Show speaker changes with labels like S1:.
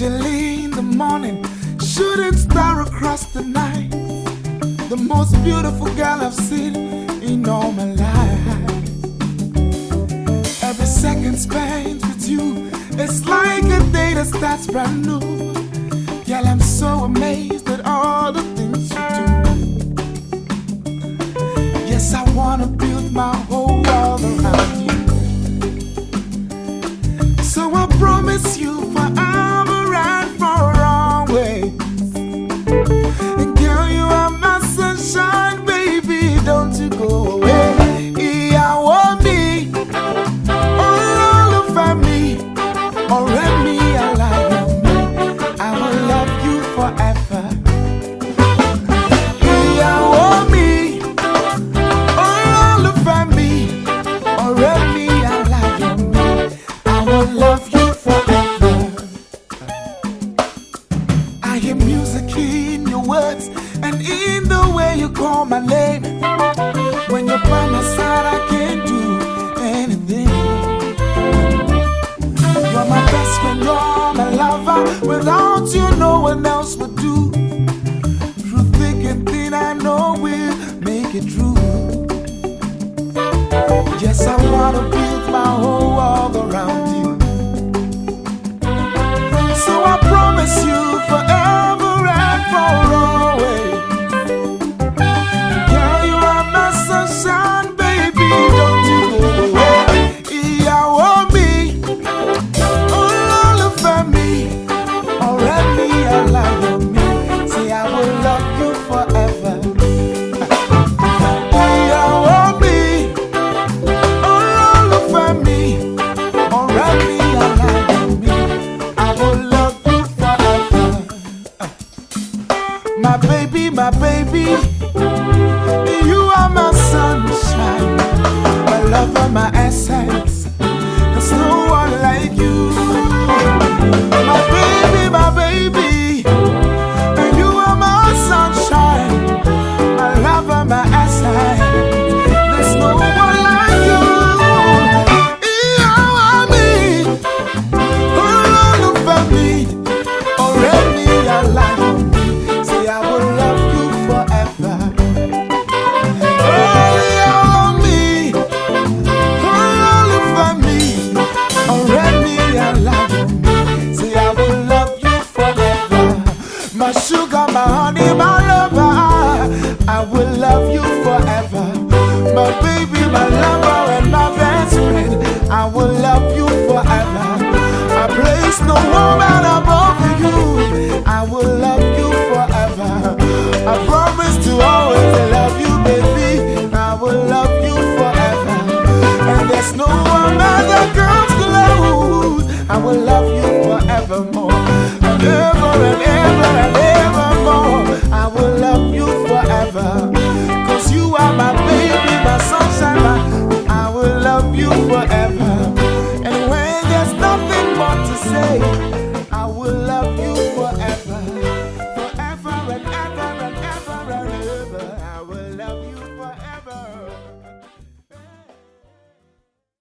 S1: Angelie in the morning, shooting star across the night. The most beautiful girl I've seen in all my life. Every second spent with you, it's like a day that starts brand new. Girl, I'm so amazed at all the things you do. Yes, I wanna build my whole world around you. So I promise you. Hear music in your words and in the way you call my name. When you're by my side, I can't do anything. You're my best friend, you're my lover. Without you, no one else would do. Through thick and thin, I know we'll make it true. Yes, I wanna build my whole world around My baby, my baby, you are my sunshine, my lover, my essence. my sugar, my honey, my lover. I will love you forever. My baby, my lover, and my best friend. I will love you forever. I place no woman above you. I will love you forever. I promise to always love you, baby. I will love you forever. And there's no woman that girls could love. I will love forever.